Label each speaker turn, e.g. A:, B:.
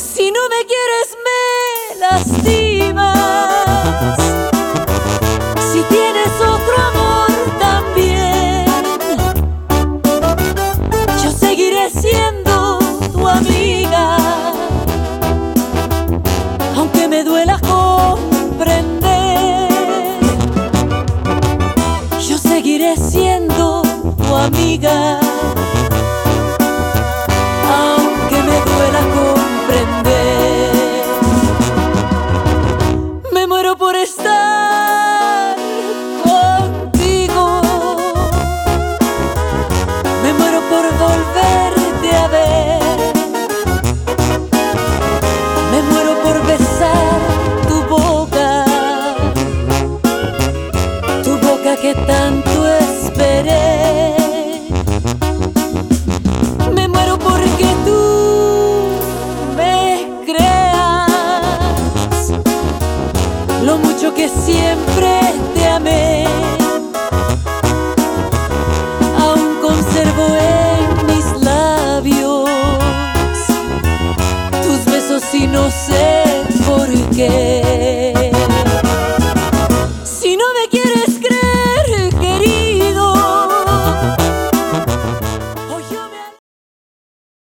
A: Si no me quieres me lastimas. Si tienes otro amor también, yo seguiré siendo tu amiga. Aunque me duela comprender, yo seguiré siendo tu amiga. Que tanto esperé. Me muero porque tú me creas lo mucho que siempre te amé. Aún conservo en mis labios tus besos inocentes.